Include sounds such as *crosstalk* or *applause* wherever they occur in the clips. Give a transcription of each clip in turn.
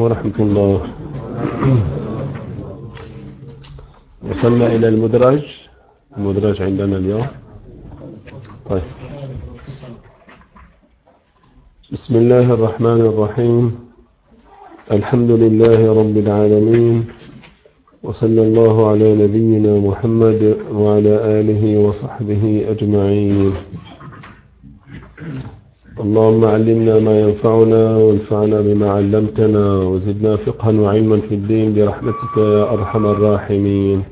ورحمة الله. وصلنا إلى المدرج. المدرج عندنا اليوم. طيب. بسم الله الرحمن الرحيم. الحمد لله رب العالمين. وصلى الله على نبينا محمد وعلى آله وصحبه أجمعين. اللهم علمنا ما ينفعنا وانفعنا بما علمتنا وزدنا فقها وعلما في الدين برحمتك يا أرحم الراحمين.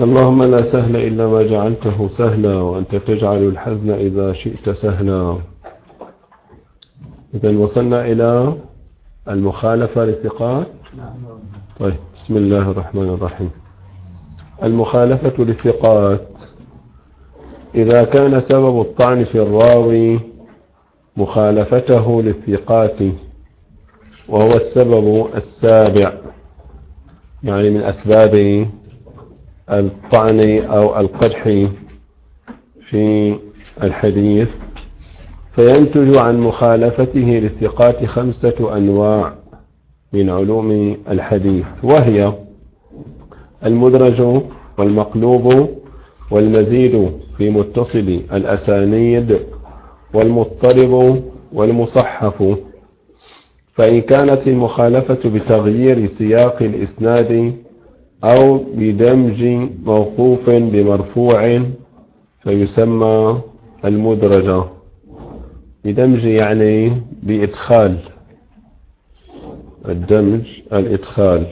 اللهم لا سهل إلا ما جعلته سهلا وأنت تجعل الحزن إذا شئت سهلا. إذا وصلنا إلى المخالفة للثقات. طيب بسم الله الرحمن الرحيم. المخالفة للثقات. إذا كان سبب الطعن في الراوي مخالفته للثقات وهو السبب السابع يعني من أسباب الطعن أو القدح في الحديث. فينتج عن مخالفته للثقات خمسة أنواع من علوم الحديث وهي المدرج والمقلوب والمزيد. في متصل الأسانيد والمضطرب والمصحف. فإن كانت المخالفة بتغيير سياق الإسناد أو بدمج موقوف بمرفوع فيسمى المدرجة بدمج يعني بإدخال. الدمج الإدخال.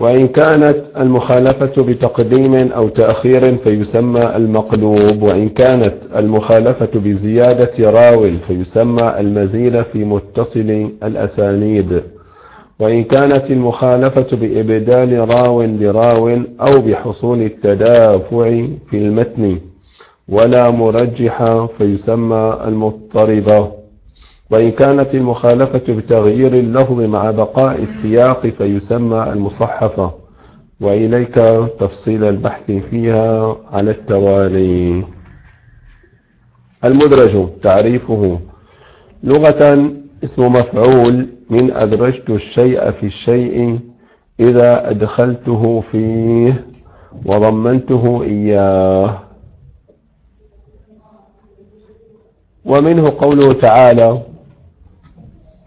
وإن كانت المخالفة بتقديم أو تأخير فيسمى المقلوب وإن كانت المخالفة بزيادة راو فيسمى المزيد في متصل الأسانيد. وإن كانت المخالفة بإبدال راو براو أو بحصول التدافع في المتن ولا مرجح فيسمى المضطربة. وإن كانت المخالفة بتغيير اللفظ مع بقاء السياق فيسمى المصحفة وإليك تفصيل البحث فيها على التوالي. المدرج تعريفه لغة اسم مفعول من أدرجت الشيء في الشيء إذا أدخلته فيه وضمنته إياه. ومنه قوله تعالى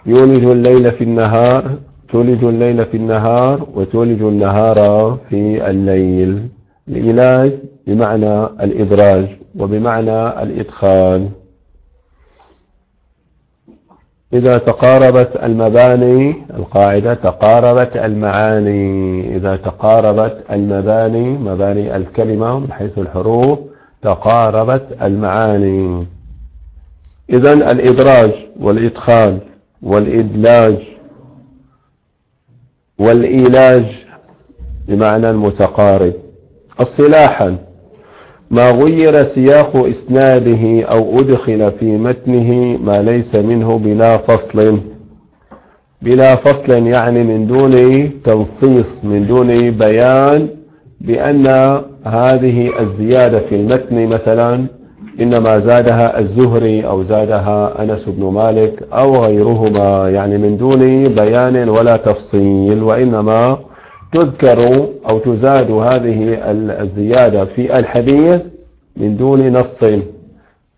يولج الليل في النهار تولج الليل في النهار وتولج النهار في الليل العلاج بمعنى الإدراج وبمعنى الإدخال. إذا تقاربت المباني القاعدة تقاربت المعاني. إذا تقاربت المباني مباني الكلمة من حيث الحروف تقاربت المعاني. إذا الإدراج والإدخال والإدلاج والإيلاج بمعنى المتقارب. اصطلاحا ما غير سياق إسناده أو أدخل في متنه ما ليس منه بلا فصل. بلا فصل يعني من دون تنصيص من دون بيان بأن هذه الزيادة في المتن مثلا إنما زادها الزهري أو زادها أنس بن مالك أو غيرهما يعني من دون بيان ولا تفصيل وإنما تذكر أو تزاد هذه الزيادة في الحديث من دون نص.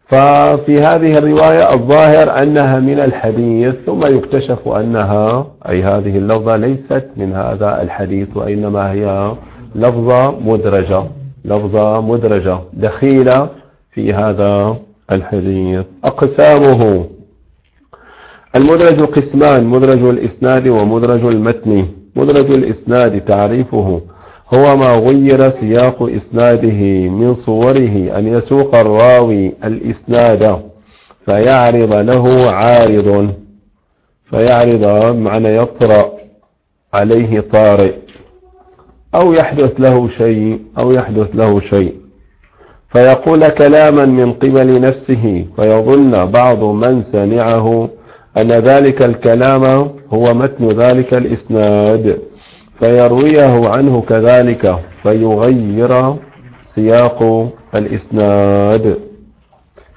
ففي هذه الرواية الظاهر أنها من الحديث ثم يكتشف أنها أي هذه اللفظة ليست من هذا الحديث وإنما هي لفظة مدرجة لفظة مدرجة دخيلة في هذا الحديث. أقسامه المدرج قسمان مدرج الإسناد ومدرج المتن. مدرج الإسناد تعريفه هو ما غير سياق إسناده من صوره أن يسوق الراوي الإسناد فيعرض له عارض فيعرض معنى يطرأ عليه طارئ. أو يحدث له شيء أو يحدث له شيء. فيقول كلاما من قبل نفسه فيظن بعض من سمعه أن ذلك الكلام هو متن ذلك الإسناد فيرويه عنه كذلك فيغير سياق الإسناد.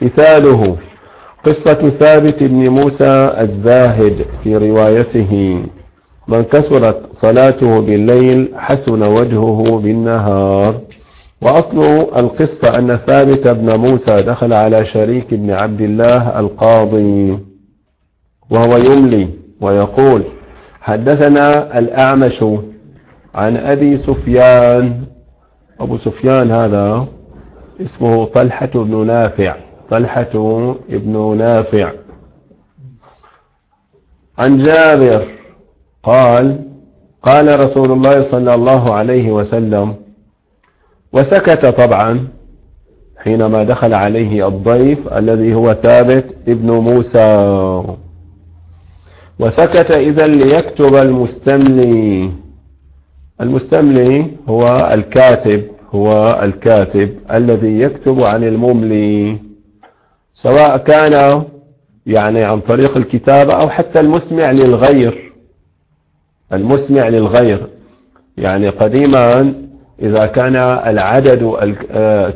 مثاله قصة ثابت بن موسى الزاهد في روايته من كسرت صلاته بالليل حسن وجهه بالنهار. وأصل القصة أن ثابت بن موسى دخل على شريك بن عبد الله القاضي وهو يملي ويقول حدثنا الأعمش عن أبي سفيان. أبو سفيان هذا اسمه طلحة بن نافع طلحة بن نافع. عن جابر قال قال رسول الله صلى الله عليه وسلم وسكت طبعا حينما دخل عليه الضيف الذي هو ثابت ابن موسى. وسكت إذا ليكتب المستملي. المستملي هو الكاتب هو الكاتب الذي يكتب عن المملي سواء كان يعني عن طريق الكتابة أو حتى المسمع للغير. المسمع للغير يعني قديما إذا كان العدد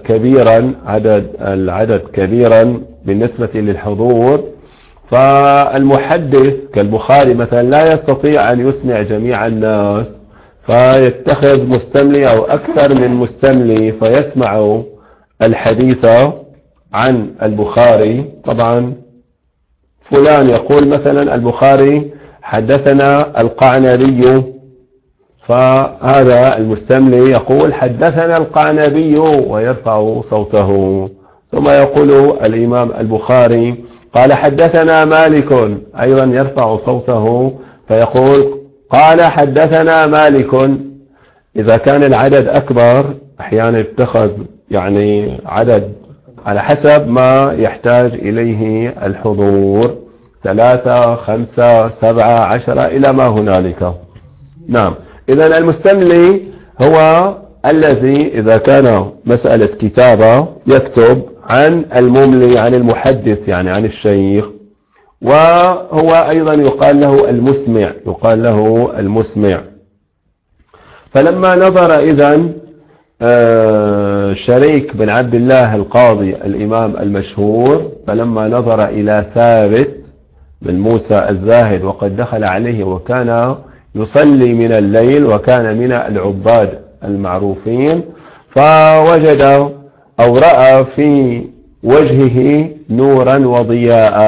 كبيرا عدد العدد كبيرا بالنسبة للحضور فالمحدث كالبخاري مثلا لا يستطيع أن يسمع جميع الناس فيتخذ مستملي أو أكثر من مستملي فيسمع الحديث عن البخاري. طبعا فلان يقول مثلا البخاري حدثنا القعنبي فهذا المستملي يقول حدثنا القعنبي ويرفع صوته. ثم يقول الإمام البخاري قال حدثنا مالك أيضا يرفع صوته فيقول قال حدثنا مالك. إذا كان العدد أكبر أحيانا اتخذ يعني عدد على حسب ما يحتاج إليه الحضور. ثلاثة خمسة سبعة عشرة إلى ما هنالك. نعم. إذا المستملي هو الذي إذا كان مسألة كتابة يكتب عن المملي عن المحدث يعني عن الشيخ وهو أيضا يقال له المسمع يقال له المسمع. فلما نظر إذا آه، شريك بن عبد الله القاضي الإمام المشهور فلما نظر إلى ثابت بن موسى الزاهد وقد دخل عليه وكان يصلي من الليل وكان من العباد المعروفين فوجد أو رأى في وجهه نورا وضياء.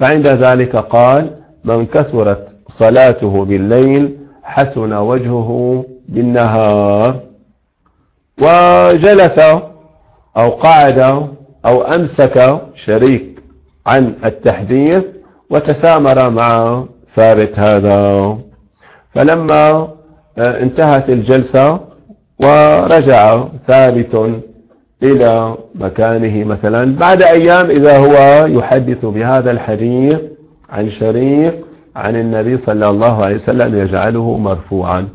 فعند ذلك قال من كثرت صلاته بالليل حسن وجهه بالنهار. وجلس أو قعد أو أمسك شريك عن التحديث وتسامر مع ثابت هذا. فلما آه، انتهت الجلسة ورجع ثابت إلى مكانه مثلا بعد أيام إذا هو يحدث بهذا الحديث عن شريك عن النبي صلى الله عليه وسلم يجعله مرفوعا.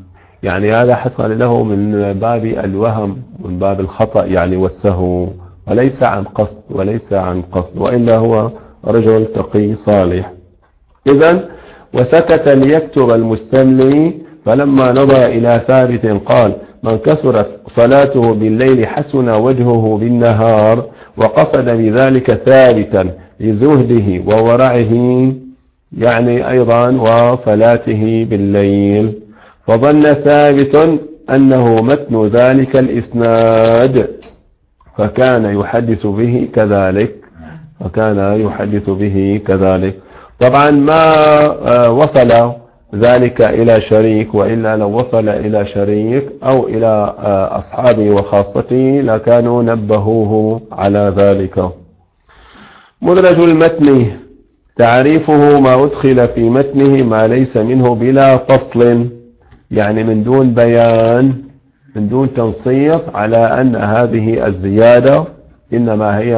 يعني هذا حصل له من باب الوهم من باب الخطأ يعني والسهو وليس عن قصد وليس عن قصد وإلا هو رجل تقي صالح. إذا وسكت ليكتب المستملي فلما نظر إلى ثابت قال من كثرت صلاته بالليل حسن وجهه بالنهار وقصد بذلك ثابتا لزهده وورعه يعني أيضا وصلاته بالليل. فظن ثابت أنه متن ذلك الإسناد فكان يحدث به كذلك فكان يحدث به كذلك. طبعا ما آه، وصل ذلك إلى شريك وإلا لو وصل إلى شريك أو إلى آه، أصحابه وخاصته لكانوا نبهوه على ذلك. مدرج المتن تعريفه ما أدخل في متنه ما ليس منه بلا فصل يعني من دون بيان من دون تنصيص على أن هذه الزيادة إنما هي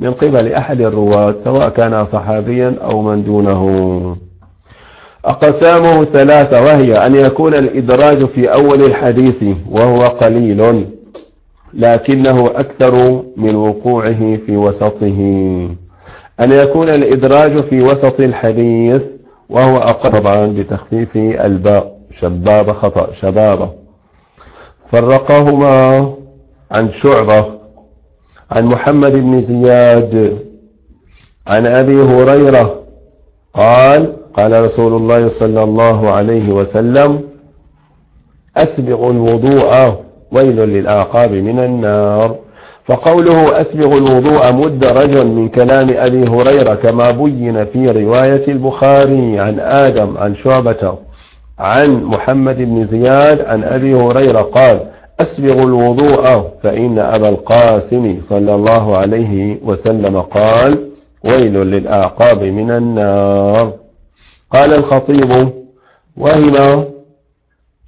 من قبل أحد الرواة سواء كان صحابيا أو من دونه. أقسامه ثلاثة وهي أن يكون الإدراج في أول الحديث وهو قليل لكنه أكثر من وقوعه في وسطه. أن يكون الإدراج في وسط الحديث وهو أقل طبعا بتخفيف الباء شباب خطأ شبابة. فرقهما عن شعبة. عن محمد بن زياد عن أبي هريرة قال قال رسول الله صلى الله عليه وسلم أسبغ الوضوء ويل للآقاب من النار. فقوله أسبغ الوضوء مدرج من كلام أبي هريرة كما بين في رواية البخاري عن آدم عن شعبة عن محمد بن زياد عن أبي هريرة قال أسبغ الوضوء فإن أبا القاسم صلى الله عليه وسلم قال ويل للأعقاب من النار قال الخطيب وهم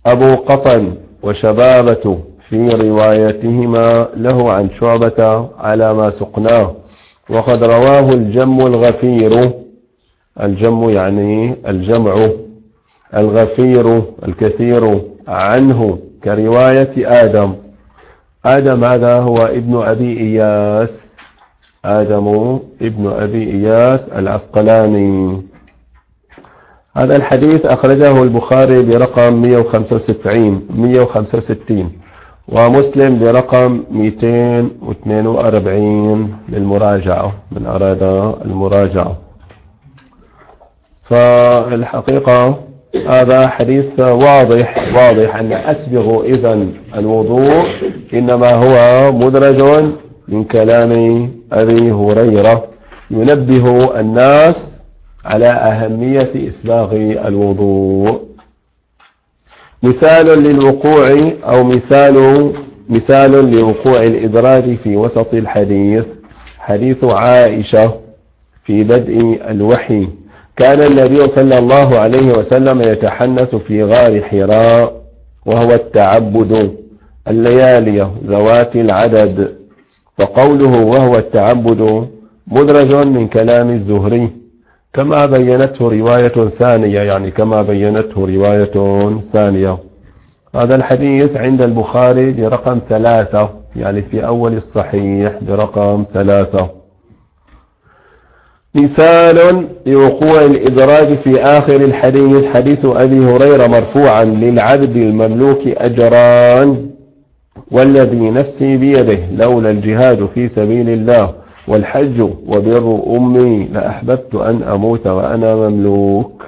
أبو قطن وشبابة في روايتهما له عن شعبة على ما سقناه وقد رواه الجم الغفير الجم يعني الجمع الغفير الكثير عنه. كرواية آدم. آدم هذا هو ابن أبي إياس. آدم ابن أبي إياس العسقلاني. هذا الحديث أخرجه البخاري برقم 165 165 ومسلم برقم 242 للمراجعة من أراد المراجعة. فالحقيقة هذا حديث واضح واضح أن أسبغ إذا الوضوء إنما هو مدرج من كلام أبي هريرة. ينبه الناس على أهمية إسباغ الوضوء. مثال للوقوع أو مثال مثال لوقوع الإدراج في وسط الحديث. حديث عائشة في بدء الوحي. كان النبي صلى الله عليه وسلم يتحنث في غار حراء وهو التعبد الليالي ذوات العدد. فقوله وهو التعبد مدرج من كلام الزهري كما بينته رواية ثانية يعني كما بينته رواية ثانية. هذا الحديث عند البخاري برقم ثلاثة يعني في أول الصحيح برقم ثلاثة. مثال لوقوع الإدراج في آخر الحديث حديث أبي هريرة مرفوعا للعبد المملوك أجران والذي نفسي بيده لولا الجهاد في سبيل الله والحج وبر أمي لأحببت أن أموت وأنا مملوك.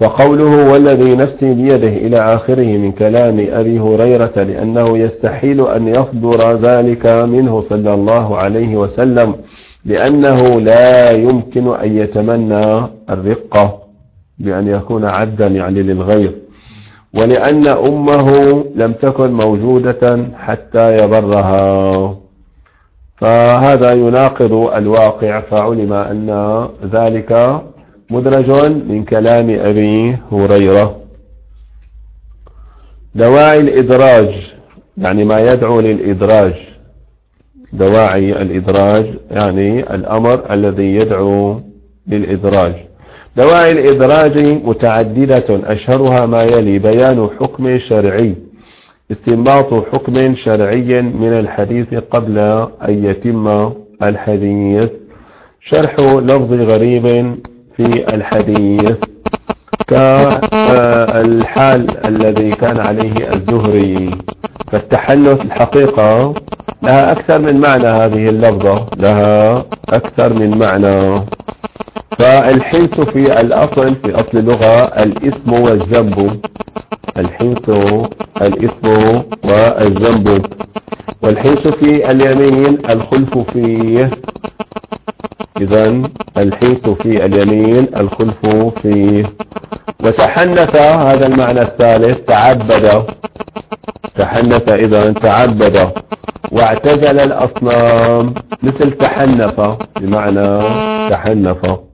فقوله والذي نفسي بيده إلى آخره من كلام أبي هريرة لأنه يستحيل أن يصدر ذلك منه صلى الله عليه وسلم. لأنه لا يمكن أن يتمنى الرقة بأن يكون عبدا يعني للغير ولأن أمه لم تكن موجودة حتى يبرها. فهذا يناقض الواقع فعلم أن ذلك مدرج من كلام أبي هريرة. دواعي الإدراج يعني ما يدعو للإدراج. دواعي الإدراج يعني الأمر الذي يدعو للإدراج. دواعي الإدراج متعددة أشهرها ما يلي بيان حكم شرعي. استنباط حكم شرعي من الحديث قبل أن يتم الحديث. شرح لفظ غريب في الحديث كالحال الذي كان عليه الزهري. فالتحنث الحقيقة لها أكثر من معنى هذه اللفظة لها أكثر من معنى. فالحنث في الأصل في أصل اللغة الإثم والذنب. الحنث الإثم والذنب. والحنث في اليمين الخلف فيه. إذا الحنث في اليمين الخلف فيه وتحنث هذا المعنى الثالث تعبد. تحنث إذا تعبد. واعتزل الأصنام مثل تحنف بمعنى تحنف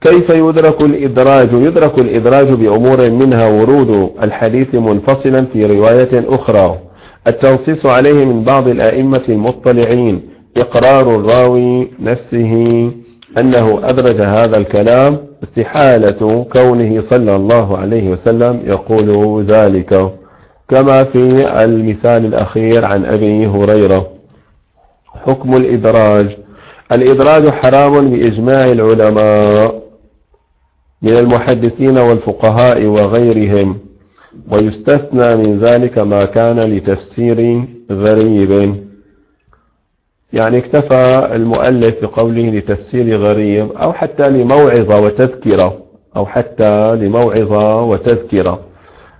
كيف يدرك الإدراج؟ يدرك الإدراج بأمور منها ورود الحديث منفصلا في رواية أخرى. التنصيص عليه من بعض الآئمة المطلعين. إقرار الراوي نفسه أنه أدرج هذا الكلام. استحالة كونه صلى الله عليه وسلم يقول ذلك. كما في المثال الأخير عن أبي هريرة. حكم الإدراج. الإدراج حرام بإجماع العلماء. من المحدثين والفقهاء وغيرهم ويستثنى من ذلك ما كان لتفسير غريب. يعني اكتفى المؤلف بقوله لتفسير غريب أو حتى لموعظة وتذكرة أو حتى لموعظة وتذكرة.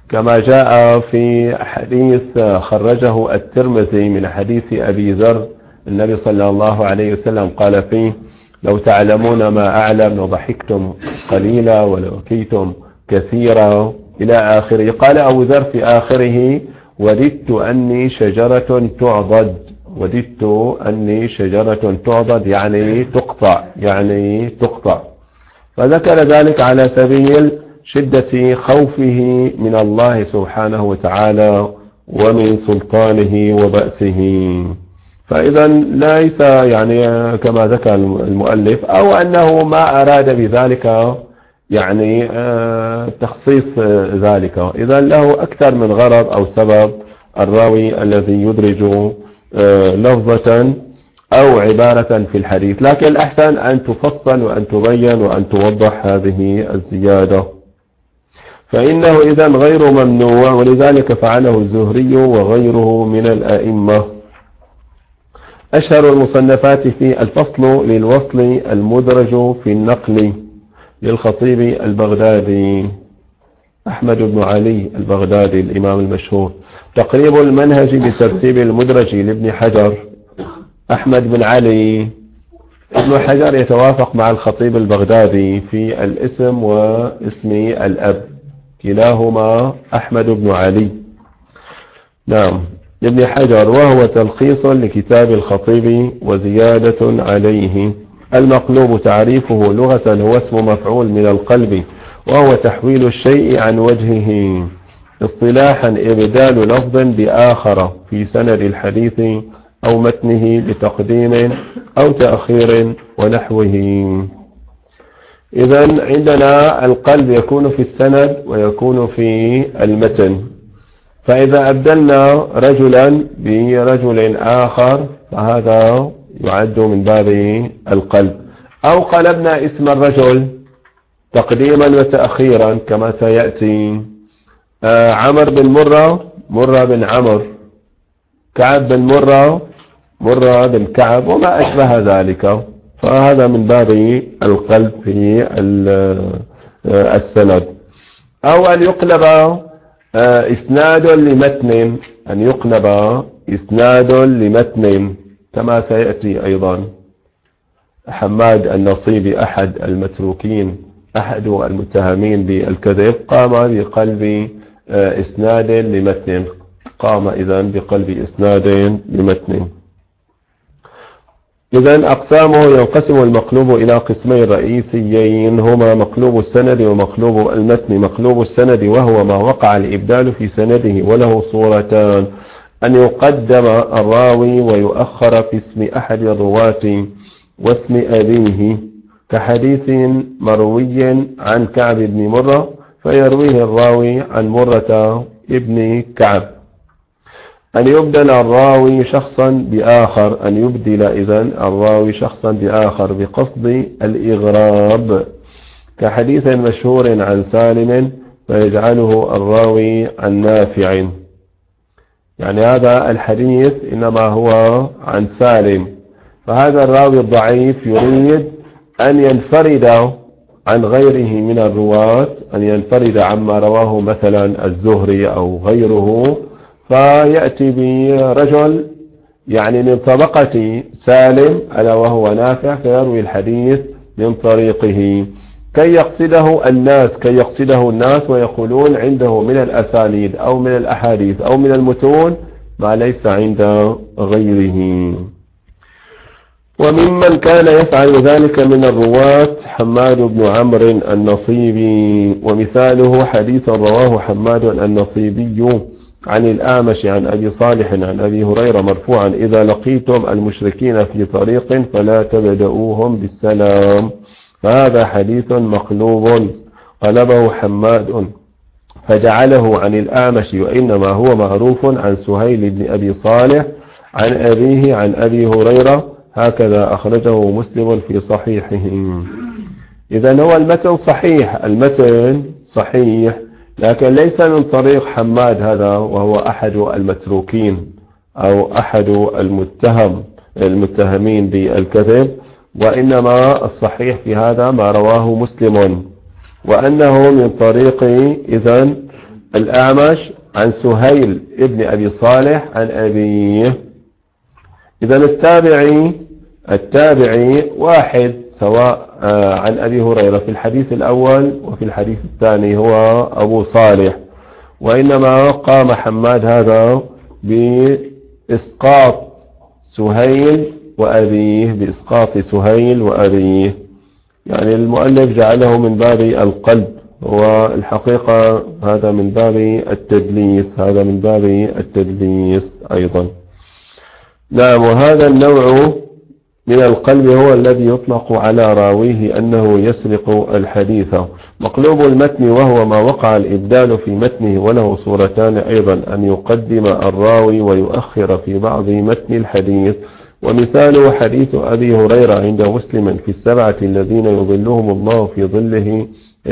كما جاء في حديث خرجه الترمذي من حديث أبي ذر النبي صلى الله عليه وسلم قال فيه لو تعلمون ما أعلم لضحكتم قليلا ولبكيتم كثيرا إلى آخره. قال أبو ذر في آخره وددت أني شجرة تعضد. وددت أني شجرة تعضد يعني تقطع يعني تقطع. فذكر ذلك على سبيل شدة خوفه من الله سبحانه وتعالى ومن سلطانه وبأسه. فإذا ليس يعني كما ذكر المؤلف أو أنه ما أراد بذلك يعني آه، تخصيص ذلك. إذا له أكثر من غرض أو سبب الراوي الذي يدرج آه، لفظة أو عبارة في الحديث. لكن الأحسن أن تفصل وأن تبين وأن توضح هذه الزيادة. فإنه إذا غير ممنوع ولذلك فعله الزهري وغيره من الأئمة. أشهر المصنفات في الفصل للوصل المدرج في النقل للخطيب البغدادي أحمد بن علي البغدادي الإمام المشهور. تقريب المنهج بترتيب المدرج لابن حجر أحمد بن علي. ابن حجر يتوافق مع الخطيب البغدادي في الاسم واسم الأب كلاهما أحمد بن علي. نعم. ابن حجر وهو تلخيص لكتاب الخطيب وزيادة عليه. المقلوب تعريفه لغة هو اسم مفعول من القلب وهو تحويل الشيء عن وجهه. اصطلاحا إبدال لفظ بآخر في سند الحديث أو متنه بتقديم أو تأخير ونحوه. إذا عندنا القلب يكون في السند ويكون في المتن. فإذا أبدلنا رجلا برجل آخر فهذا يعد من باب القلب. أو قلبنا اسم الرجل تقديما وتأخيرا كما سيأتي. آه عمر بن مرة مرة بن عمر كعب بن مرة مرة بن كعب وما أشبه ذلك. فهذا من باب القلب في آه، السند. أو أن يقلب إسناد لمتن أن يقلب إسناد لمتن كما سيأتي أيضا. حماد النصيبي أحد المتروكين أحد المتهمين بالكذب قام بقلب آه، إسناد لمتن. قام إذا بقلب إسناد لمتن. إذا أقسامه ينقسم المقلوب إلى قسمين رئيسيين هما مقلوب السند ومقلوب المتن. مقلوب السند وهو ما وقع الإبدال في سنده وله صورتان. أن يقدم الراوي ويؤخر في اسم أحد الرواة واسم أبيه كحديث مروي عن كعب بن مرة فيرويه الراوي عن مرة ابن كعب. أن يبدل الراوي شخصا بآخر أن يبدل إذن الراوي شخصا بآخر بقصد الإغراب. كحديث مشهور عن سالم فيجعله الراوي عن نافع يعني هذا الحديث إنما هو عن سالم. فهذا الراوي الضعيف يريد أن ينفرد عن غيره من الرواة أن ينفرد عما رواه مثلا الزهري أو غيره. فيأتي برجل يعني من طبقة سالم ألا وهو نافع فيروي الحديث من طريقه. كي يقصده الناس كي يقصده الناس ويقولون عنده من الأسانيد أو من الأحاديث أو من المتون ما ليس عند غيره. وممن كان يفعل ذلك من الرواة حماد بن عمرو النصيبي. ومثاله حديث رواه حماد النصيبي. عن الآمش عن أبي صالح عن أبي هريرة مرفوعا إذا لقيتم المشركين في طريق فلا تبدؤوهم بالسلام. فهذا حديث مقلوب. قلبه حماد. فجعله عن الآمش وإنما هو معروف عن سهيل بن أبي صالح عن أبيه عن أبي هريرة. هكذا أخرجه مسلم في صحيحه. إذا هو المتن صحيح المتن صحيح. لكن ليس من طريق حماد هذا وهو أحد المتروكين أو أحد المتهم المتهمين بالكذب وإنما الصحيح في هذا ما رواه مسلم. وأنه من طريق إذن الأعمش عن سهيل ابن أبي صالح عن أبيه. إذا التابعي التابعي واحد سواء عن أبي هريرة في الحديث الأول وفي الحديث الثاني هو أبو صالح. وإنما قام حماد هذا بإسقاط سهيل وأبيه بإسقاط سهيل وأبيه. يعني المؤلف جعله من باب القلب والحقيقة هذا من باب التدليس هذا من باب التدليس أيضا. نعم وهذا النوع من القلب هو الذي يطلق على راويه أنه يسرق الحديث. مقلوب المتن وهو ما وقع الإبدال في متنه وله صورتان أيضا أن يقدم الراوي ويؤخر في بعض متن الحديث. ومثاله حديث أبي هريرة عند مسلم في السبعة الذين يظلهم الله في ظله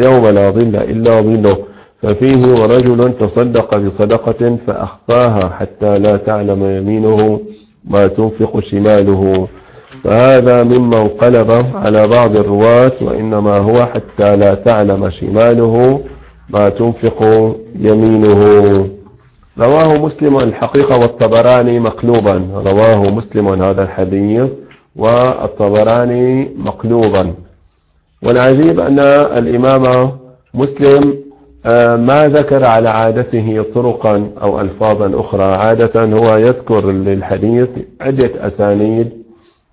يوم لا ظل إلا ظله. ففيه ورجل تصدق بصدقة فأخفاها حتى لا تعلم يمينه ما تنفق شماله. فهذا ممن قلب على بعض الرواة وإنما هو حتى لا تعلم شماله ما تنفق يمينه. رواه مسلم الحقيقة والطبراني مقلوبا. رواه مسلم هذا الحديث والطبراني مقلوبا. والعجيب أن الإمام مسلم آه، ما ذكر على عادته طرقا أو ألفاظا أخرى. عادة هو يذكر للحديث عدة أسانيد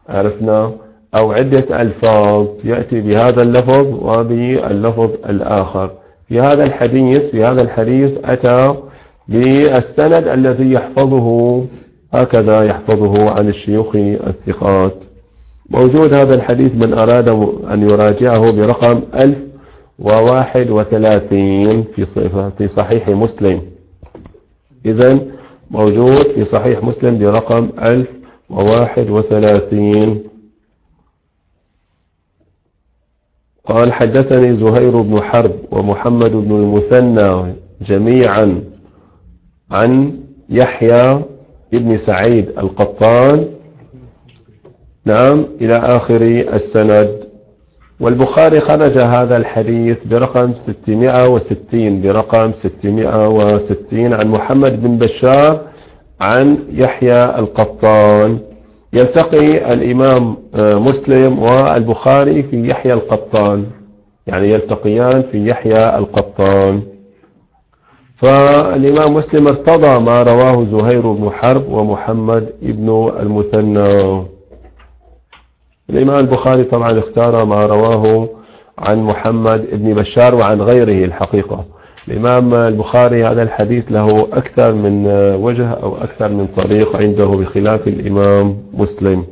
عرفنا؟ أو عدة ألفاظ يأتي بهذا اللفظ وباللفظ الآخر. في هذا الحديث في هذا الحديث أتى بالسند الذي يحفظه هكذا يحفظه عن الشيوخ الثقات. موجود هذا الحديث من أراد أن يراجعه برقم 1031 في في صحيح مسلم. إذا موجود في صحيح مسلم برقم 1031 قال حدثني زهير بن حرب ومحمد بن المثنى جميعا عن يحيى ابن سعيد القطان. نعم إلى آخر السند. والبخاري خرج هذا الحديث برقم 660 برقم 660 عن محمد بن بشار عن يحيى القطان. يلتقي الإمام آه، مسلم والبخاري في يحيى القطان. يعني يلتقيان في يحيى القطان. فالإمام مسلم ارتضى ما رواه زهير بن حرب ومحمد بن المثنى. الإمام البخاري طبعا اختار ما رواه عن محمد بن بشار وعن غيره الحقيقة. الإمام البخاري هذا الحديث له أكثر من وجه أو أكثر من طريق عنده بخلاف الإمام مسلم.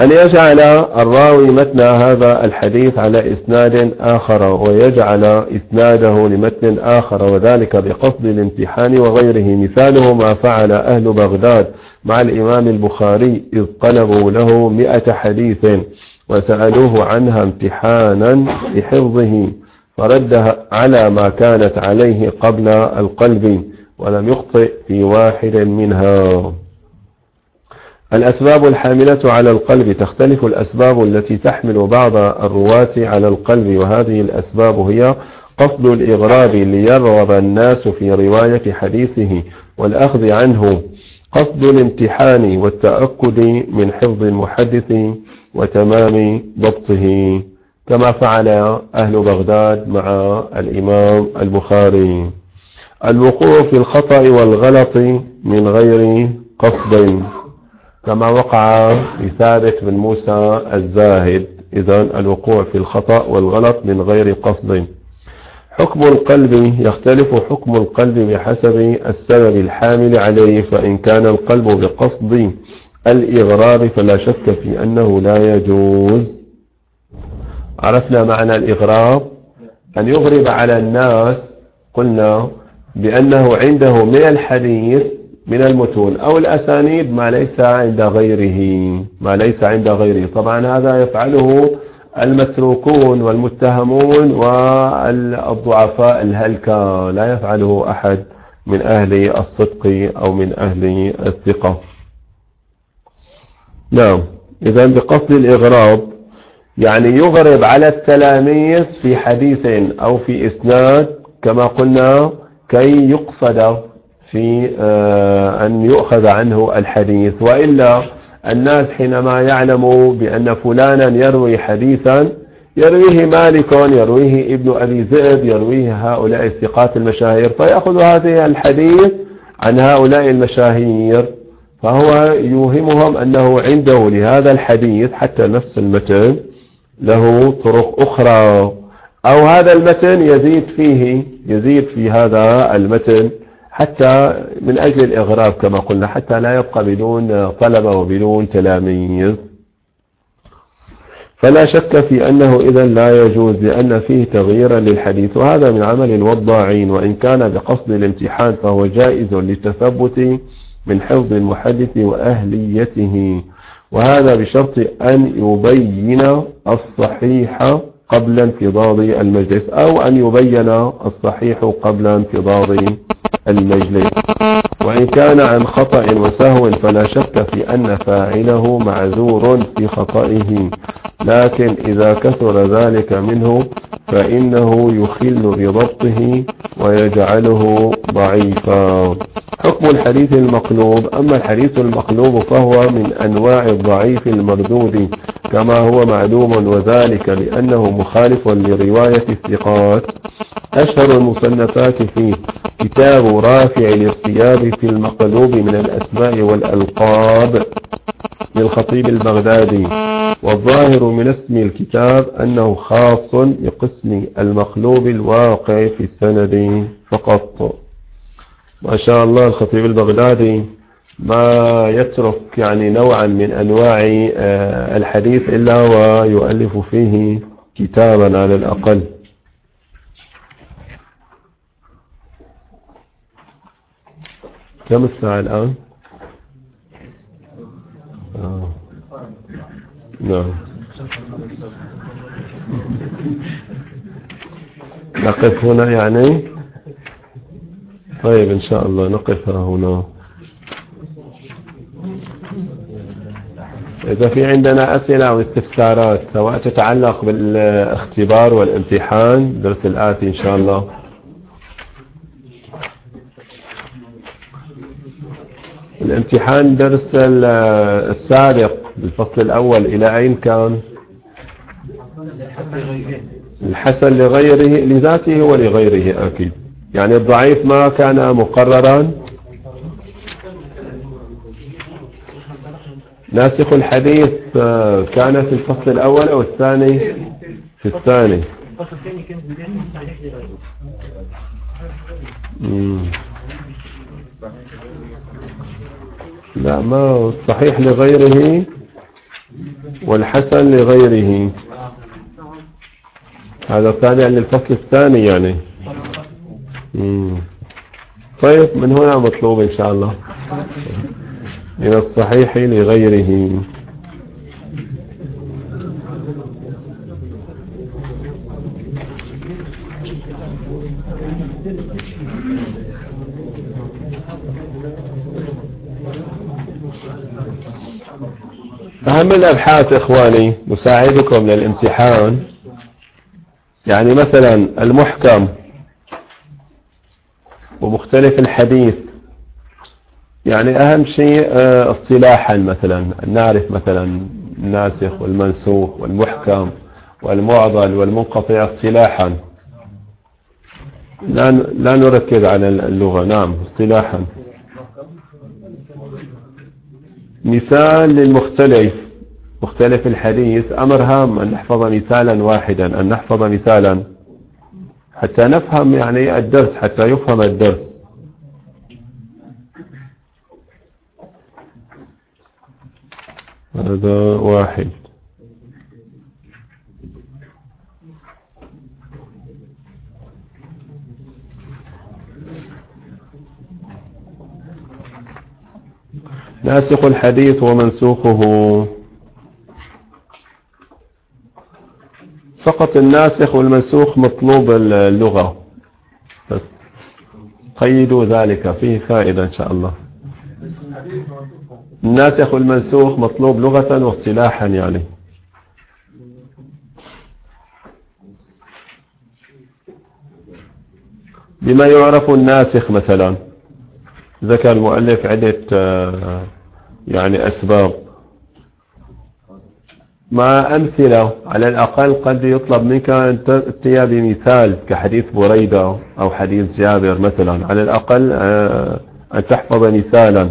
أن يجعل الراوي متن هذا الحديث على إسناد آخر ويجعل إسناده لمتن آخر وذلك بقصد الامتحان وغيره. مثاله ما فعل أهل بغداد مع الإمام البخاري إذ قلبوا له مئة حديث وسألوه عنها امتحانا لحفظه فردها على ما كانت عليه قبل القلب ولم يخطئ في واحد منها. الأسباب الحاملة على القلب تختلف. الأسباب التي تحمل بعض الرواة على القلب وهذه الأسباب هي قصد الإغراب ليرغب الناس في رواية حديثه والأخذ عنه قصد الامتحان والتأكد من حفظ المحدث وتمام ضبطه. كما فعل أهل بغداد مع الإمام البخاري. الوقوع في الخطأ والغلط من غير قصد. كما وقع لثابت بن موسى الزاهد إذا الوقوع في الخطأ والغلط من غير قصد. حكم القلب يختلف حكم القلب بحسب السبب الحامل عليه فإن كان القلب بقصد الإغرار فلا شك في أنه لا يجوز. عرفنا معنى الإغراب أن يغرب على الناس قلنا بأنه عنده من الحديث من المتون أو الأسانيد ما ليس عند غيره ما ليس عند غيره. طبعا هذا يفعله المتروكون والمتهمون والضعفاء الهلكة. لا يفعله أحد من أهل الصدق أو من أهل الثقة. نعم. إذا بقصد الإغراب يعني يغرب على التلاميذ في حديث أو في إسناد كما قلنا كي يقصد في آه، أن يؤخذ عنه الحديث. وإلا الناس حينما يعلموا بأن فلانا يروي حديثا يرويه مالك يرويه ابن أبي ذئب يرويه هؤلاء الثقات المشاهير فيأخذ هذه الحديث عن هؤلاء المشاهير. فهو يوهمهم أنه عنده لهذا الحديث حتى نفس المتن. له طرق أخرى. أو هذا المتن يزيد فيه يزيد في هذا المتن حتى من أجل الإغراب كما قلنا حتى لا يبقى بدون طلبة وبدون تلاميذ. فلا شك في أنه إذا لا يجوز لأن فيه تغييرا للحديث وهذا من عمل الوضاعين وإن كان بقصد الامتحان فهو جائز للتثبت من حفظ المحدث وأهليته. وهذا بشرط أن يبين الصحيح قبل انفضاض المجلس أو أن يبين الصحيح قبل انفضاض المجلس. وإن كان عن خطأ وسهو فلا شك في أن فاعله معذور في خطئه. لكن إذا كثر ذلك منه فإنه يخل بضبطه ويجعله ضعيفا. حكم الحديث المقلوب. أما الحديث المقلوب فهو من أنواع الضعيف المردود كما هو معلوم وذلك لأنه مخالف لرواية الثقات. أشهر المصنفات فيه كتاب رافع الارتياب في المقلوب من الأسماء والألقاب للخطيب البغدادي والظاهر من اسم الكتاب أنه خاص بقسم المقلوب الواقع في السند فقط. ما شاء الله الخطيب البغدادي ما يترك يعني نوعا من أنواع آه، الحديث إلا ويؤلف فيه كتابا على الأقل. كم الساعة الآن؟ آه. نعم. نقف هنا يعني؟ طيب إن شاء الله نقف هنا. إذا في عندنا أسئلة أو استفسارات سواء تتعلق بالاختبار والامتحان الدرس الآتي إن شاء الله. الامتحان درس السابق الفصل الأول إلى أين كان؟ الحسن لغيره لذاته ولغيره أكيد. يعني الضعيف ما كان مقررا؟ ناسخ الحديث آه، كان في الفصل الأول أو الثاني؟ في الثاني. لا ما صحيح لغيره والحسن لغيره. هذا تابع للفصل الثاني يعني. مم. طيب من هنا مطلوب إن شاء الله. من الصحيح لغيره. أهم الأبحاث إخواني نساعدكم للامتحان. يعني مثلا المحكم ومختلف الحديث. يعني أهم شيء آه، اصطلاحا مثلا. نعرف مثلا الناسخ والمنسوخ والمحكم والمعضل والمنقطع اصطلاحا. لا لا نركز على اللغة. نعم اصطلاحا. مثال للمختلف. مختلف الحديث. أمر هام أن نحفظ مثالا واحدا أن نحفظ مثالا. حتى نفهم يعني الدرس حتى يفهم الدرس. هذا واحد. ناسخ الحديث ومنسوخه. فقط الناسخ والمنسوخ مطلوب اللغة. بس قيدوا ذلك. فيه فائدة إن شاء الله. الناسخ والمنسوخ مطلوب لغة واصطلاحا يعني. بما يعرف الناسخ مثلا. ذكر المؤلف عدة آه، يعني أسباب. مع أمثلة على الأقل قد يطلب منك أن تأتي بمثال كحديث بريدة أو حديث جابر مثلا. على الأقل آه، أن تحفظ مثالا.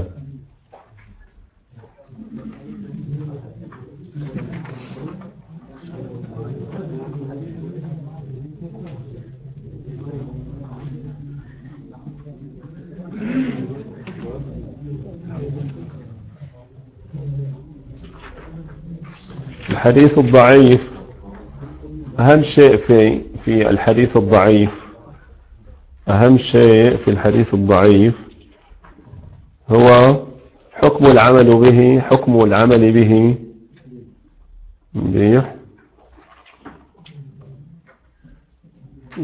الحديث الضعيف أهم شيء في في الحديث الضعيف أهم شيء في الحديث الضعيف هو حكم العمل به حكم العمل به. منيح؟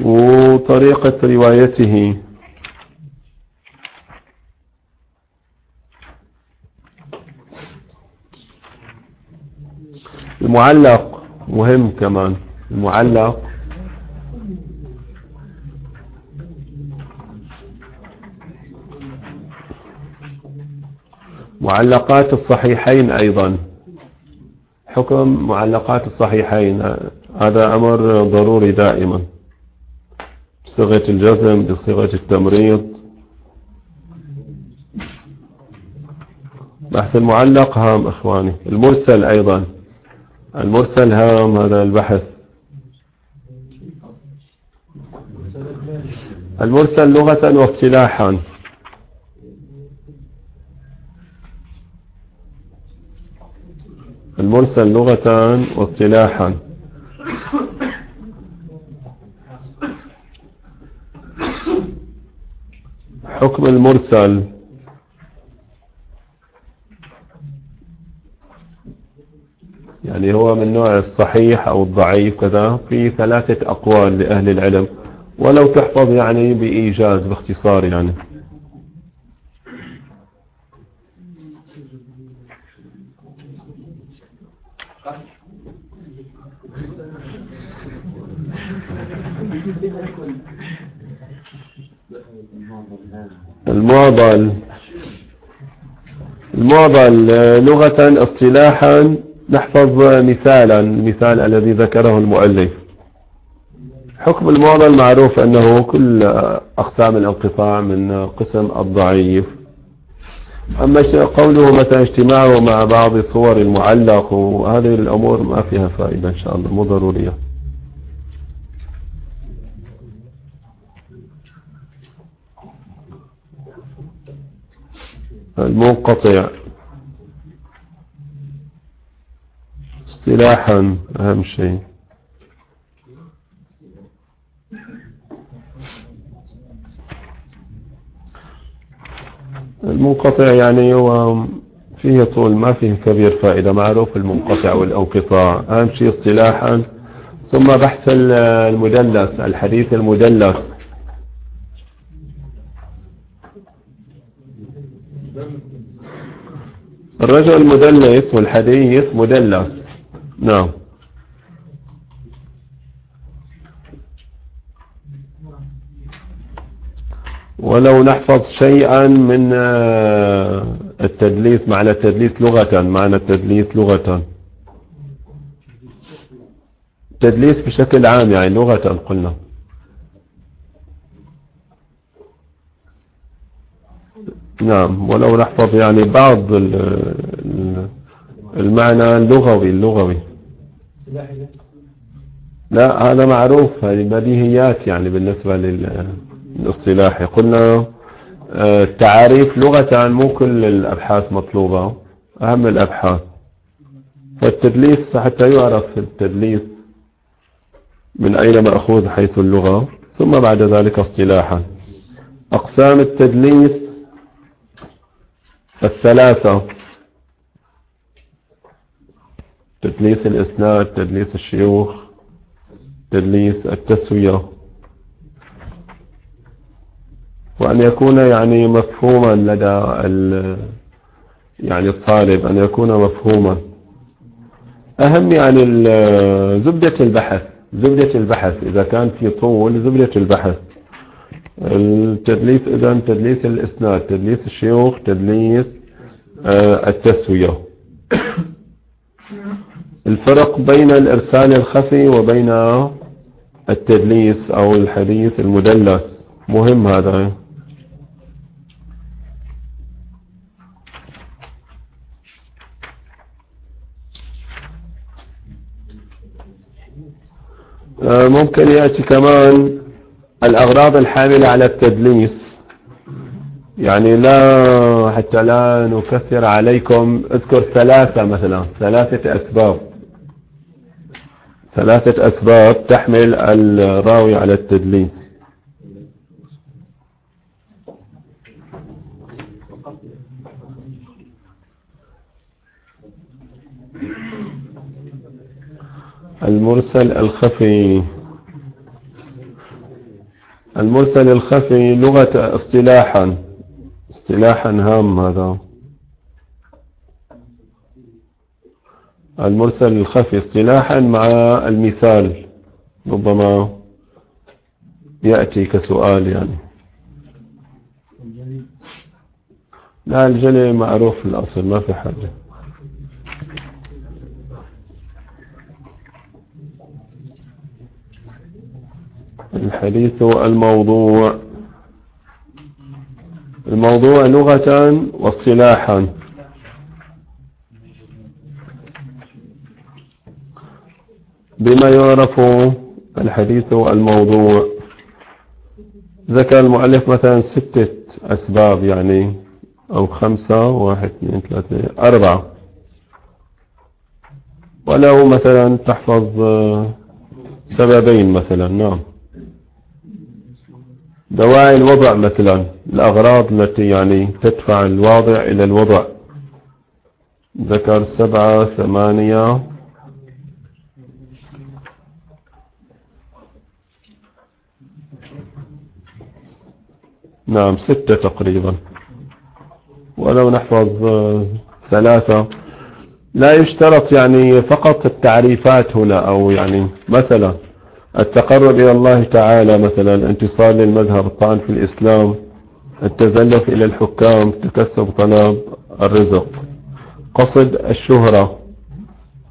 وطريقة روايته. المعلق مهم كمان. المعلق. معلقات الصحيحين أيضا. حكم معلقات الصحيحين. هذا أمر ضروري دائما. بصيغة الجزم بصيغة التمريض. بحث المعلق هام إخواني. المرسل أيضا. المرسل هام هذا البحث؟ المرسل لغة واصطلاحا. المرسل لغة واصطلاحا. حكم المرسل. يعني هو من نوع الصحيح أو الضعيف كذا في ثلاثة أقوال لأهل العلم ولو تحفظ يعني بإيجاز باختصار يعني. المعضل. المعضل لغة اصطلاحا نحفظ مثالا المثال الذي ذكره المؤلف. حكم المعضل معروف أنه كل أقسام الانقطاع من قسم الضعيف. أما قوله مثلا اجتماعه مع بعض صور المعلق وهذه الأمور ما فيها فائدة إن شاء الله مو ضرورية. المنقطع. اصطلاحا أهم شيء. المنقطع يعني هو فيه طول ما فيه كبير فائدة معروف المنقطع والانقطاع. أهم شيء اصطلاحا. ثم بحث المدلس الحديث المدلس. الرجل مدلس والحديث مدلس. نعم. ولو نحفظ شيئا من آه، التدليس معنى التدليس لغة معنى التدليس لغة. تدليس بشكل عام يعني لغة قلنا. نعم. ولو نحفظ يعني بعض المعنى اللغوي اللغوي. لا هذا معروف هذه بديهيات يعني بالنسبة للاصطلاح. قلنا آه، التعاريف لغة مو كل الأبحاث مطلوبة أهم الأبحاث. فالتدليس حتى يعرف التدليس من أين مأخوذ حيث اللغة ثم بعد ذلك اصطلاحا. أقسام التدليس الثلاثة. تدليس الإسناد تدليس الشيوخ تدليس التسوية. وأن يكون يعني مفهوما لدى يعني الطالب أن يكون مفهوما. أهم يعني زبدة البحث زبدة البحث إذا كان في طول زبدة البحث. التدليس إذا تدليس الإسناد تدليس الشيوخ تدليس آه، التسوية. الفرق بين الإرسال الخفي وبين التدليس أو الحديث المدلس. مهم هذا. آه، ممكن يأتي كمان الأغراض الحاملة على التدليس. يعني لا حتى لا نكثر عليكم. اذكر ثلاثة مثلا ثلاثة أسباب. ثلاثة أسباب تحمل الراوي على التدليس. المرسل الخفي. المرسل الخفي لغة اصطلاحا. اصطلاحا هام هذا. المرسل الخفي اصطلاحا مع المثال ربما يأتي كسؤال يعني. لا الجلي معروف في الأصل ما في حاجة. الحديث الموضوع. الموضوع لغة واصطلاحا. بما يعرف الحديث الموضوع ذكر المؤلف مثلا ستة أسباب يعني أو خمسة واحد اثنين ثلاثة أربعة. ولو مثلا تحفظ سببين مثلا نعم. دواعي الوضع مثلا الأغراض التي يعني تدفع الواضع إلى الوضع. ذكر سبعة ثمانية نعم ستة تقريبا. ولو نحفظ ثلاثة. لا يشترط يعني فقط التعريفات هنا أو يعني مثلا التقرب إلى الله تعالى مثلا انتصار للمذهب الطعن في الإسلام التزلف إلى الحكام تكسب طلب الرزق. قصد الشهرة.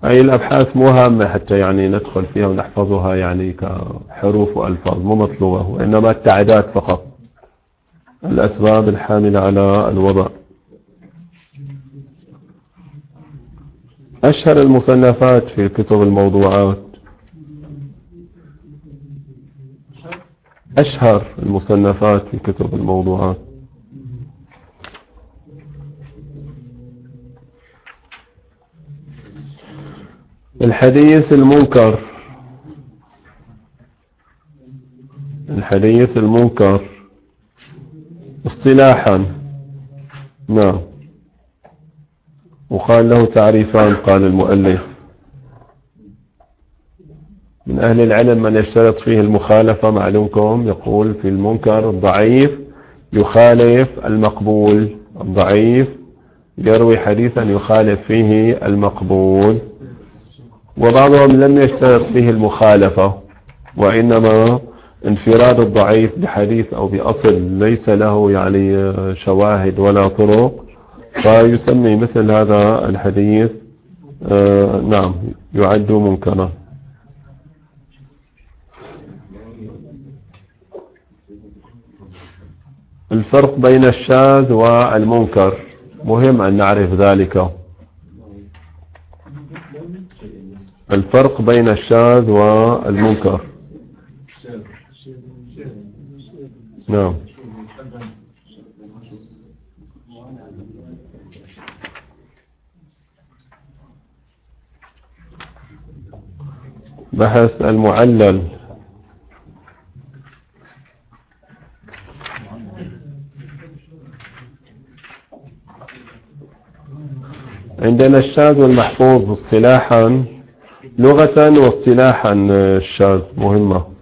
أي الأبحاث مو هامة حتى يعني ندخل فيها ونحفظها يعني كحروف وألفاظ مو مطلوبة وإنما التعداد فقط. الأسباب الحاملة على الوضع. أشهر المصنفات في كتب الموضوعات. أشهر المصنفات في كتب الموضوعات. الحديث المنكر. الحديث المنكر. اصطلاحا. نعم. وقال له تعريفان قال المؤلف. من أهل العلم من يشترط فيه المخالفة معلومكم يقول في المنكر الضعيف يخالف المقبول. الضعيف يروي حديثا يخالف فيه المقبول. وبعضهم لم يشترط فيه المخالفة وإنما انفراد الضعيف بحديث أو بأصل ليس له يعني شواهد ولا طرق فيسمي مثل هذا الحديث آه نعم يعد منكرا. الفرق بين الشاذ والمنكر مهم أن نعرف ذلك. الفرق بين الشاذ والمنكر. نعم. بحث المعلل. عندنا الشاذ والمحفوظ اصطلاحا لغة واصطلاحا الشاذ مهمة.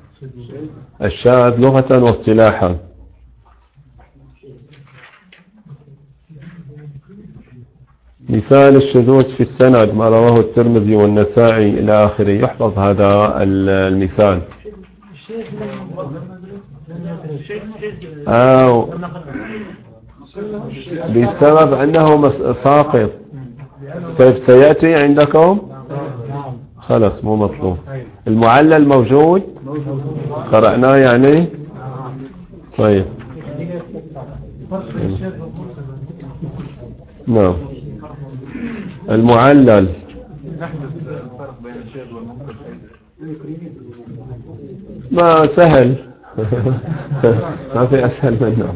الشاذ لغة واصطلاحا. مثال الشذوذ في السند ما رواه الترمذي والنسائي إلى آخره. يحفظ هذا المثال. أو بسبب أنه ساقط. طيب سيأتي عندكم؟ خلاص مو مطلوب. المعلل موجود؟ قرأناه يعني؟ طيب. نعم. المعلل. ما سهل. *laughs* ما في أسهل منه.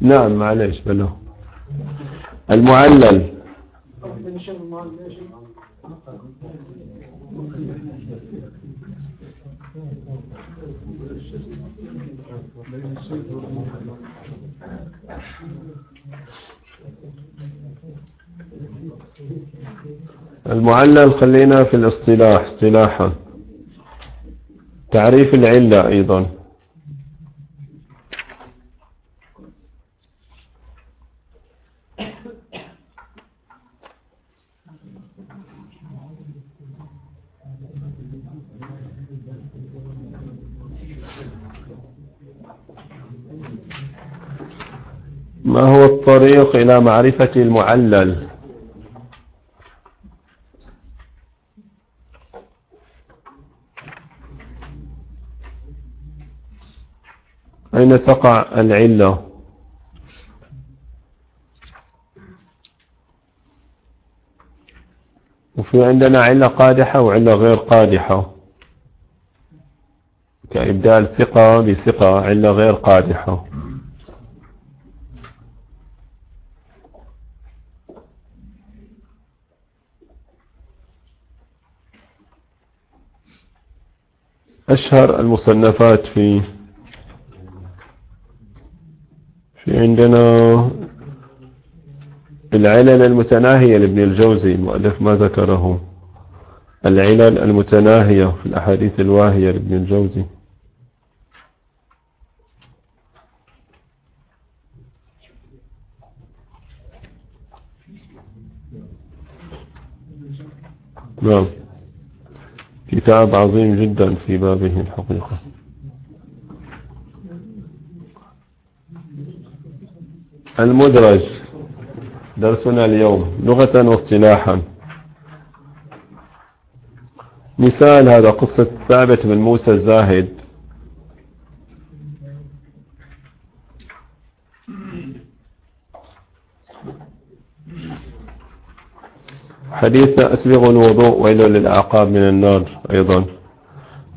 نعم معليش بلو المعلل. المعلل خلينا في الاصطلاح اصطلاحا. تعريف العلة أيضا. ما هو الطريق إلى معرفة المعلل؟ أين تقع العلة؟ وفي عندنا علة قادحة وعلة غير قادحة. كإبدال ثقة بثقة علة غير قادحة. أشهر المصنفات في في عندنا العلل المتناهية لابن الجوزي المؤلف ما ذكره. العلل المتناهية في الأحاديث الواهية لابن الجوزي. نعم. كتاب عظيم جدا في بابه الحقيقة. المدرج درسنا اليوم لغة واصطلاحا. مثال هذا قصة ثابت بن موسى الزاهد. حديث أسبغ الوضوء ويل للأعقاب من النار أيضا.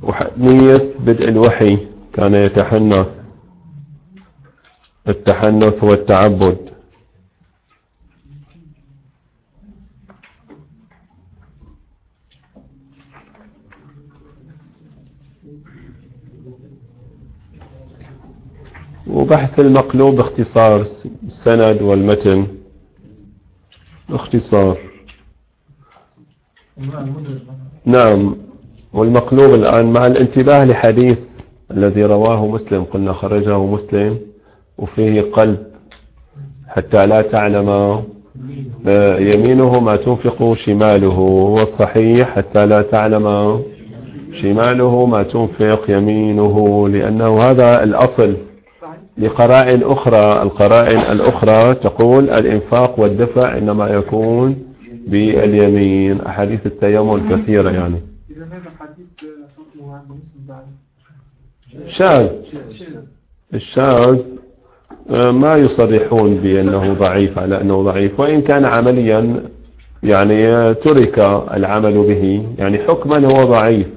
وحديث بدء الوحي كان يتحنث التحنث والتعبد. وبحث المقلوب باختصار السند والمتن. باختصار. نعم. والمقلوب الآن مع الانتباه لحديث الذي رواه مسلم. قلنا خرجه مسلم وفيه قلب حتى لا تعلم يمينه ما تنفق شماله. والصحيح حتى لا تعلم شماله ما تنفق يمينه لأنه هذا الأصل لقرائن أخرى. القرائن الأخرى تقول الإنفاق والدفع إنما يكون باليمين. أحاديث التيمم كثيرة يعني. شاذ. الشاذ آه، ما يصرحون بأنه ضعيف على أنه ضعيف. وإن كان عمليا يعني ترك العمل به يعني حكما هو ضعيف.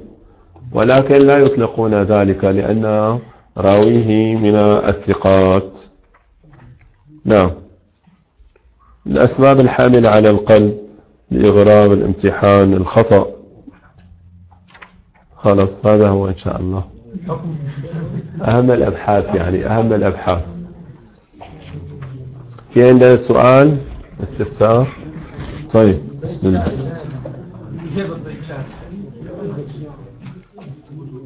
ولكن لا يطلقون ذلك لأن راويه من الثقات. نعم. الأسباب الحاملة على القلب. الإغراب الامتحان الخطأ. خلاص هذا هو إن شاء الله. أهم الأبحاث يعني أهم الأبحاث. في عندنا سؤال؟ استفسار؟ طيب بسم الله.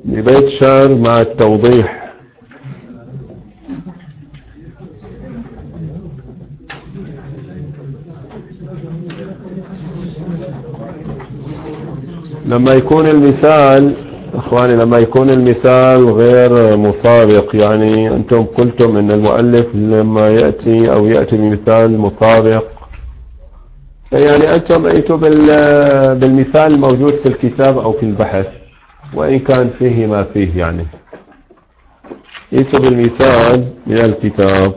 ببيت شعر مع التوضيح. لما يكون المثال إخواني لما يكون المثال غير مطابق يعني أنتم قلتم إن المؤلف لما يأتي أو يأتي بمثال مطابق. يعني أنتم ائتوا بالمثال الموجود في الكتاب أو في البحث وإن كان فيه ما فيه يعني. ائتوا بالمثال من الكتاب.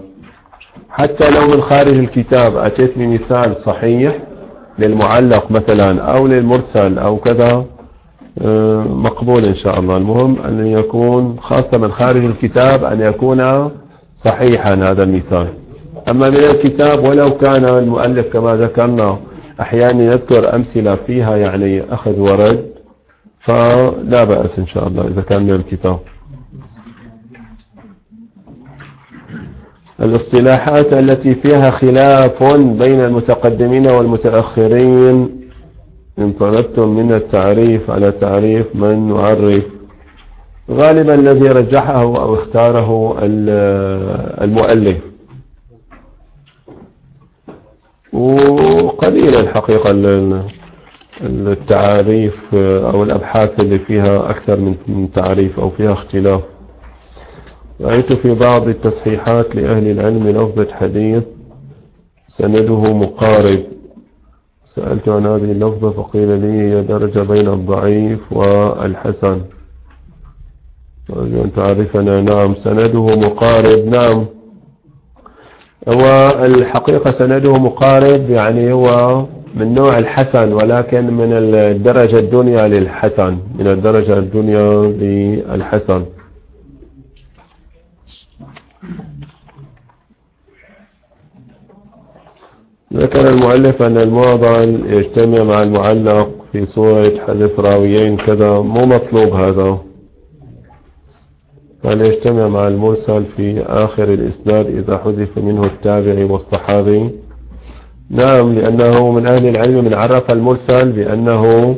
حتى لو من خارج الكتاب أتيت بمثال صحيح للمعلق مثلا أو للمرسل أو كذا آه، مقبول إن شاء الله. المهم أن يكون خاصة من خارج الكتاب أن يكون صحيحا هذا المثال. أما من الكتاب ولو كان المؤلف كما ذكرنا أحيانا يذكر أمثلة فيها يعني أخذ ورد فلا بأس إن شاء الله إذا كان من الكتاب. الاصطلاحات التي فيها خلاف بين المتقدمين والمتأخرين. إن طلبتم من التعريف على تعريف من نعرف غالبا الذي رجحه أو اختاره المؤلف. وقليل الحقيقة التعاريف أو الأبحاث اللي فيها أكثر من تعريف أو فيها اختلاف. رأيت في بعض التصحيحات لأهل العلم لفظة حديث سنده مقارب. سألت عن هذه اللفظة فقيل لي هي درجة بين الضعيف والحسن. أن تعرفنا. نعم سنده مقارب. نعم. هو الحقيقة سنده مقارب يعني هو من نوع الحسن ولكن من الدرجة الدنيا للحسن من الدرجة الدنيا للحسن. ذكر المؤلف أن المعضل يجتمع مع المعلق في صورة حذف راويين كذا. مو مطلوب هذا. قال يجتمع مع المرسل في آخر الإسناد إذا حذف منه التابعي والصحابي. نعم لأنه من أهل العلم من عرف المرسل بأنه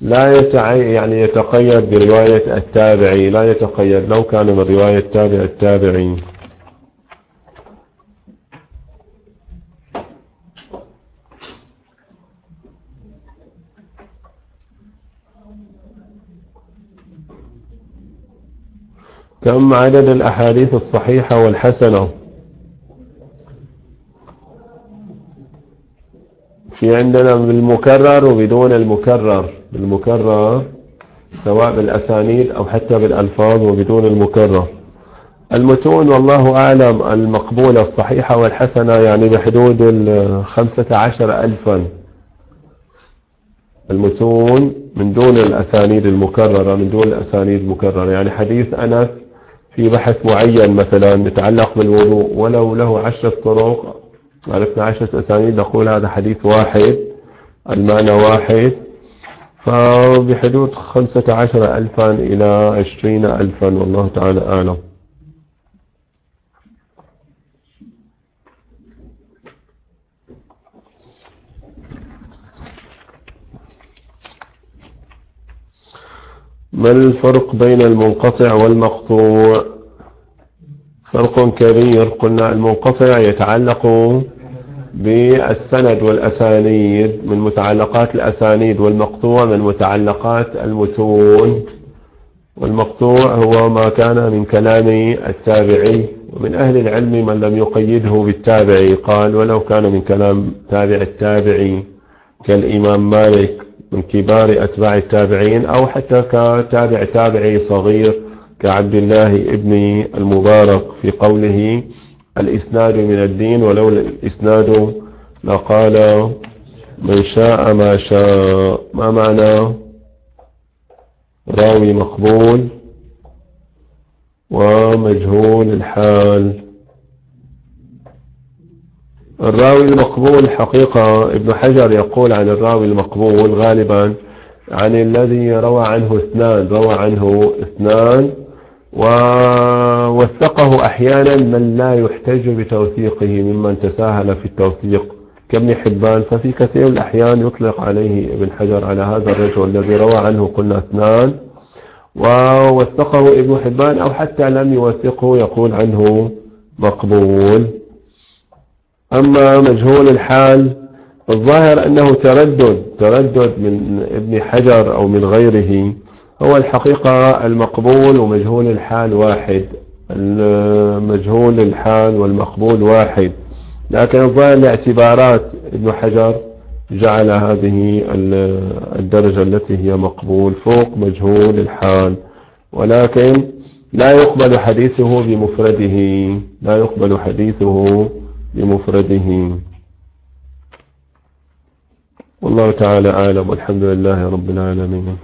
لا يتعي يعني يتقيد برواية التابعي. لا يتقيد لو كان من رواية تابع التابعي. كم عدد الأحاديث الصحيحة والحسنة؟ في عندنا بالمكرر وبدون المكرر. بالمكرر سواء بالأسانيد أو حتى بالألفاظ وبدون المكرر. المتون والله أعلم المقبولة الصحيحة والحسنة يعني بحدود الخمسة عشر ألفا. المتون من دون الأسانيد المكررة من دون الأسانيد المكررة. يعني حديث أنس في بحث معين مثلا يتعلق بالوضوء ولو له عشرة طرق عرفنا عشرة أسانيد نقول هذا حديث واحد المعنى واحد. فبحدود خمسة عشر ألفا إلى عشرين ألفا والله تعالى أعلم. ما الفرق بين المنقطع والمقطوع؟ فرق كبير. قلنا المنقطع يتعلق بالسند والأسانيد من متعلقات الأسانيد والمقطوع من متعلقات المتون. والمقطوع هو ما كان من كلام التابعي. ومن أهل العلم من لم يقيده بالتابعي. قال ولو كان من كلام تابع التابعي كالإمام مالك من كبار أتباع التابعين أو حتى كتابع تابعي صغير كعبد الله ابن المبارك في قوله الإسناد من الدين ولو الإسناد لقال من شاء ما شاء. ما معنى راوي مقبول ومجهول الحال؟ الراوي المقبول حقيقة ابن حجر يقول عن الراوي المقبول غالبا عن الذي روى عنه اثنان روى عنه اثنان ووثقه أحيانا من لا يحتج بتوثيقه ممن تساهل في التوثيق. كابن حبان ففي كثير الأحيان يطلق عليه ابن حجر على هذا الرجل الذي روى عنه قلنا اثنان ووثقه ابن حبان أو حتى لم يوثقه يقول عنه مقبول. أما مجهول الحال الظاهر أنه تردد تردد من ابن حجر أو من غيره. هو الحقيقة المقبول ومجهول الحال واحد. مجهول الحال والمقبول واحد. لكن الظاهر لاعتبارات ابن حجر جعل هذه الدرجة التي هي مقبول فوق مجهول الحال. ولكن لا يقبل حديثه بمفرده. لا يقبل حديثه بمفرده والله تعالى أعلم. والحمد لله رب العالمين.